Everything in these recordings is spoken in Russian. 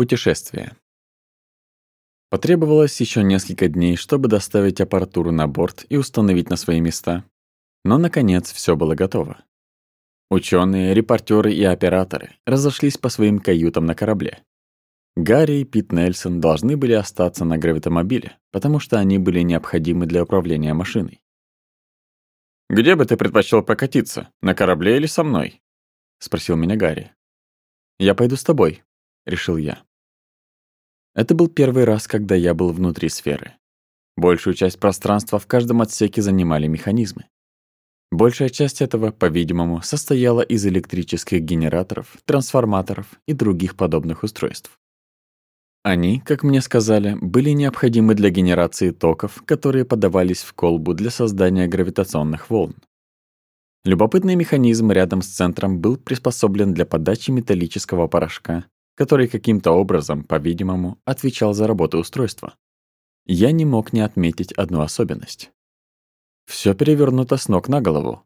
Путешествие. Потребовалось еще несколько дней, чтобы доставить аппаратуру на борт и установить на свои места. Но, наконец, все было готово. Ученые, репортеры и операторы разошлись по своим каютам на корабле. Гарри и Пит Нельсон должны были остаться на гравитомобиле, потому что они были необходимы для управления машиной. «Где бы ты предпочел прокатиться, на корабле или со мной?» — спросил меня Гарри. «Я пойду с тобой», — решил я. Это был первый раз, когда я был внутри сферы. Большую часть пространства в каждом отсеке занимали механизмы. Большая часть этого, по-видимому, состояла из электрических генераторов, трансформаторов и других подобных устройств. Они, как мне сказали, были необходимы для генерации токов, которые подавались в колбу для создания гравитационных волн. Любопытный механизм рядом с центром был приспособлен для подачи металлического порошка, который каким-то образом, по-видимому, отвечал за работу устройства. Я не мог не отметить одну особенность. Все перевернуто с ног на голову.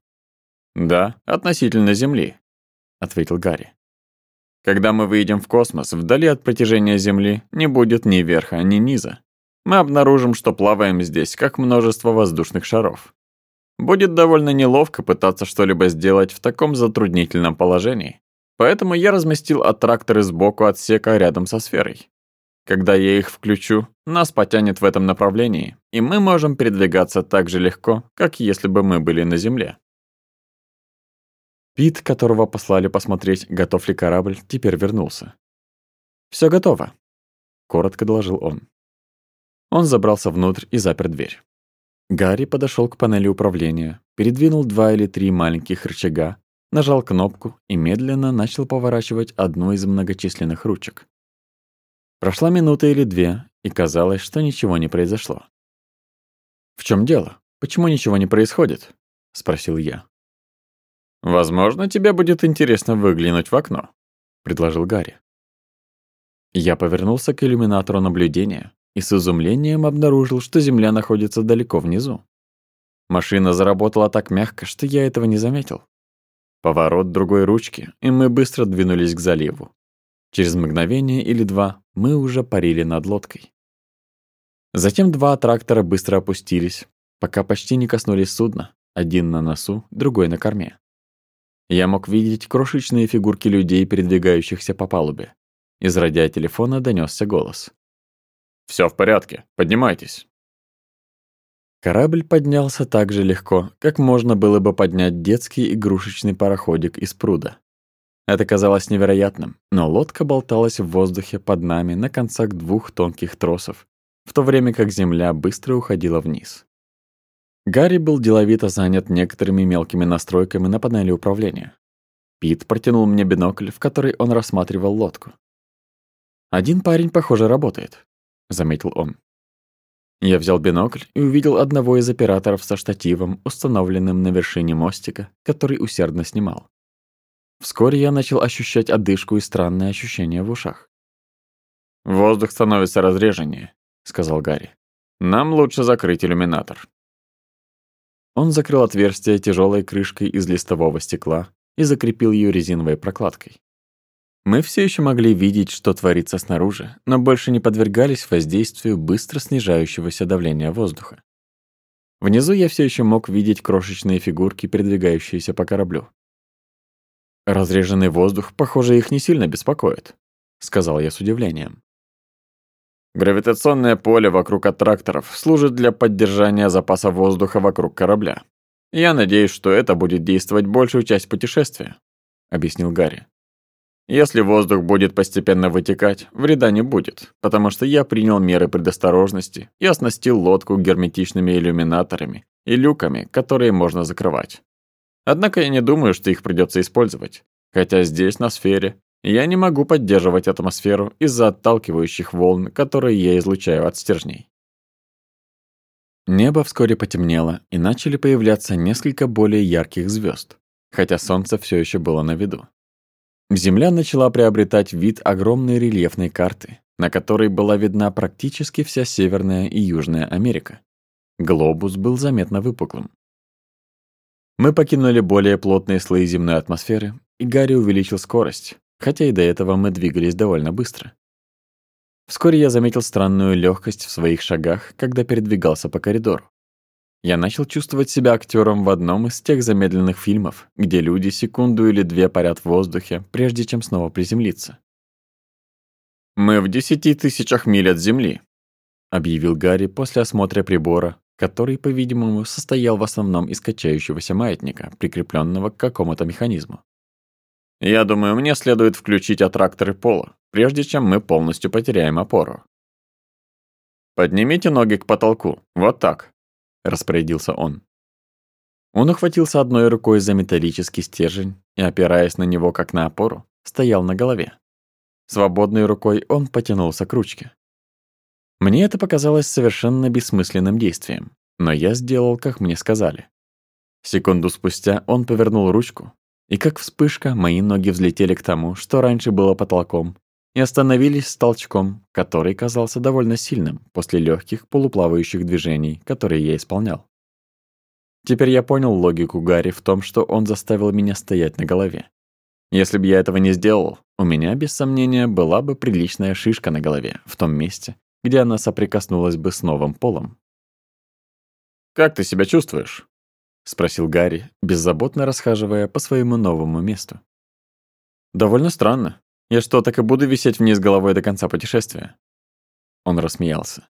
«Да, относительно Земли», — ответил Гарри. «Когда мы выйдем в космос, вдали от протяжения Земли не будет ни верха, ни низа. Мы обнаружим, что плаваем здесь, как множество воздушных шаров. Будет довольно неловко пытаться что-либо сделать в таком затруднительном положении. Поэтому я разместил аттракторы сбоку отсека рядом со сферой. Когда я их включу, нас потянет в этом направлении, и мы можем передвигаться так же легко, как если бы мы были на Земле. Пит, которого послали посмотреть, готов ли корабль, теперь вернулся. Все готово», — коротко доложил он. Он забрался внутрь и запер дверь. Гарри подошел к панели управления, передвинул два или три маленьких рычага, нажал кнопку и медленно начал поворачивать одну из многочисленных ручек. Прошла минута или две, и казалось, что ничего не произошло. «В чем дело? Почему ничего не происходит?» — спросил я. «Возможно, тебе будет интересно выглянуть в окно», — предложил Гарри. Я повернулся к иллюминатору наблюдения и с изумлением обнаружил, что Земля находится далеко внизу. Машина заработала так мягко, что я этого не заметил. Поворот другой ручки, и мы быстро двинулись к заливу. Через мгновение или два мы уже парили над лодкой. Затем два трактора быстро опустились, пока почти не коснулись судна, один на носу, другой на корме. Я мог видеть крошечные фигурки людей, передвигающихся по палубе. Из радиотелефона донёсся голос. "Всё в порядке, поднимайтесь». Корабль поднялся так же легко, как можно было бы поднять детский игрушечный пароходик из пруда. Это казалось невероятным, но лодка болталась в воздухе под нами на концах двух тонких тросов, в то время как земля быстро уходила вниз. Гарри был деловито занят некоторыми мелкими настройками на панели управления. Пит протянул мне бинокль, в который он рассматривал лодку. «Один парень, похоже, работает», — заметил он. Я взял бинокль и увидел одного из операторов со штативом, установленным на вершине мостика, который усердно снимал. Вскоре я начал ощущать одышку и странные ощущения в ушах. «Воздух становится разреженнее», — сказал Гарри. «Нам лучше закрыть иллюминатор». Он закрыл отверстие тяжелой крышкой из листового стекла и закрепил ее резиновой прокладкой. Мы все еще могли видеть, что творится снаружи, но больше не подвергались воздействию быстро снижающегося давления воздуха. Внизу я все еще мог видеть крошечные фигурки, передвигающиеся по кораблю. «Разреженный воздух, похоже, их не сильно беспокоит», — сказал я с удивлением. «Гравитационное поле вокруг аттракторов служит для поддержания запаса воздуха вокруг корабля. Я надеюсь, что это будет действовать большую часть путешествия», — объяснил Гарри. Если воздух будет постепенно вытекать, вреда не будет, потому что я принял меры предосторожности и оснастил лодку герметичными иллюминаторами и люками, которые можно закрывать. Однако я не думаю, что их придется использовать, хотя здесь, на сфере, я не могу поддерживать атмосферу из-за отталкивающих волн, которые я излучаю от стержней. Небо вскоре потемнело, и начали появляться несколько более ярких звезд, хотя солнце все еще было на виду. Земля начала приобретать вид огромной рельефной карты, на которой была видна практически вся Северная и Южная Америка. Глобус был заметно выпуклым. Мы покинули более плотные слои земной атмосферы, и Гарри увеличил скорость, хотя и до этого мы двигались довольно быстро. Вскоре я заметил странную легкость в своих шагах, когда передвигался по коридору. Я начал чувствовать себя актером в одном из тех замедленных фильмов, где люди секунду или две парят в воздухе, прежде чем снова приземлиться. «Мы в десяти тысячах миль от Земли», — объявил Гарри после осмотра прибора, который, по-видимому, состоял в основном из качающегося маятника, прикрепленного к какому-то механизму. «Я думаю, мне следует включить аттракторы пола, прежде чем мы полностью потеряем опору». «Поднимите ноги к потолку, вот так», распорядился он. Он ухватился одной рукой за металлический стержень и, опираясь на него как на опору, стоял на голове. Свободной рукой он потянулся к ручке. Мне это показалось совершенно бессмысленным действием, но я сделал, как мне сказали. Секунду спустя он повернул ручку, и как вспышка мои ноги взлетели к тому, что раньше было потолком, и остановились с толчком, который казался довольно сильным после легких полуплавающих движений, которые я исполнял. Теперь я понял логику Гарри в том, что он заставил меня стоять на голове. Если бы я этого не сделал, у меня, без сомнения, была бы приличная шишка на голове, в том месте, где она соприкоснулась бы с новым полом. «Как ты себя чувствуешь?» — спросил Гарри, беззаботно расхаживая по своему новому месту. «Довольно странно. Я что, так и буду висеть вниз головой до конца путешествия?» Он рассмеялся.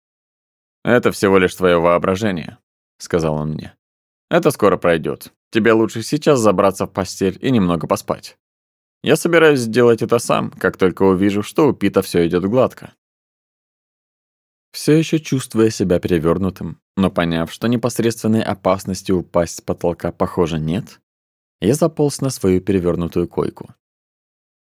«Это всего лишь твое воображение», — сказал он мне. «Это скоро пройдет. Тебе лучше сейчас забраться в постель и немного поспать. Я собираюсь сделать это сам, как только увижу, что у Пита все идет гладко». Все еще чувствуя себя перевернутым, но поняв, что непосредственной опасности упасть с потолка, похоже, нет, я заполз на свою перевернутую койку.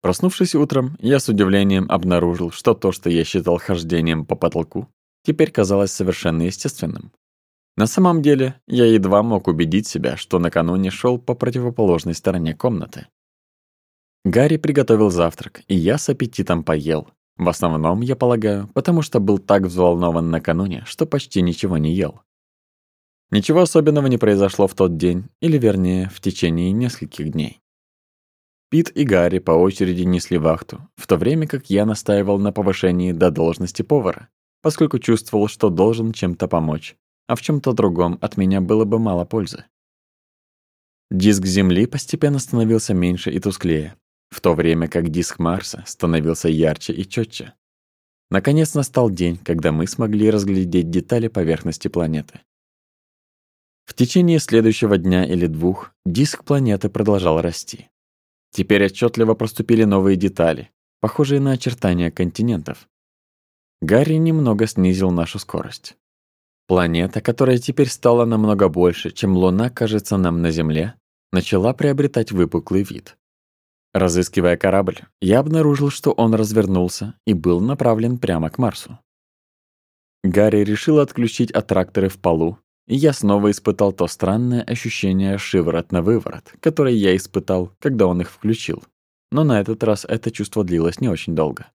Проснувшись утром, я с удивлением обнаружил, что то, что я считал хождением по потолку, теперь казалось совершенно естественным. На самом деле, я едва мог убедить себя, что накануне шел по противоположной стороне комнаты. Гарри приготовил завтрак, и я с аппетитом поел. В основном, я полагаю, потому что был так взволнован накануне, что почти ничего не ел. Ничего особенного не произошло в тот день, или вернее, в течение нескольких дней. Пит и Гарри по очереди несли вахту, в то время как я настаивал на повышении до должности повара, поскольку чувствовал, что должен чем-то помочь, а в чем то другом от меня было бы мало пользы. Диск Земли постепенно становился меньше и тусклее, в то время как диск Марса становился ярче и четче. Наконец настал день, когда мы смогли разглядеть детали поверхности планеты. В течение следующего дня или двух диск планеты продолжал расти. Теперь отчетливо проступили новые детали, похожие на очертания континентов. Гарри немного снизил нашу скорость. Планета, которая теперь стала намного больше, чем Луна кажется нам на Земле, начала приобретать выпуклый вид. Разыскивая корабль, я обнаружил, что он развернулся и был направлен прямо к Марсу. Гарри решил отключить аттракторы в полу я снова испытал то странное ощущение шиворот на выворот, которое я испытал, когда он их включил. Но на этот раз это чувство длилось не очень долго.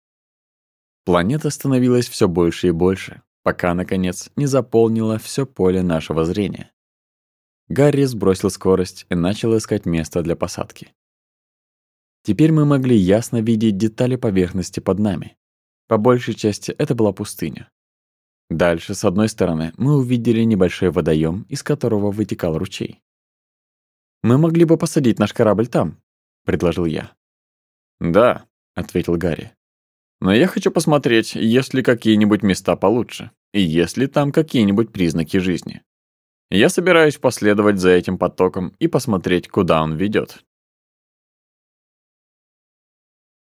Планета становилась все больше и больше, пока, наконец, не заполнила все поле нашего зрения. Гарри сбросил скорость и начал искать место для посадки. Теперь мы могли ясно видеть детали поверхности под нами. По большей части это была пустыня, Дальше, с одной стороны, мы увидели небольшой водоем, из которого вытекал ручей. «Мы могли бы посадить наш корабль там», — предложил я. «Да», — ответил Гарри. «Но я хочу посмотреть, есть ли какие-нибудь места получше, и есть ли там какие-нибудь признаки жизни. Я собираюсь последовать за этим потоком и посмотреть, куда он ведет,